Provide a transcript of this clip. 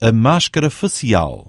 A máscara facial.